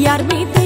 iar mi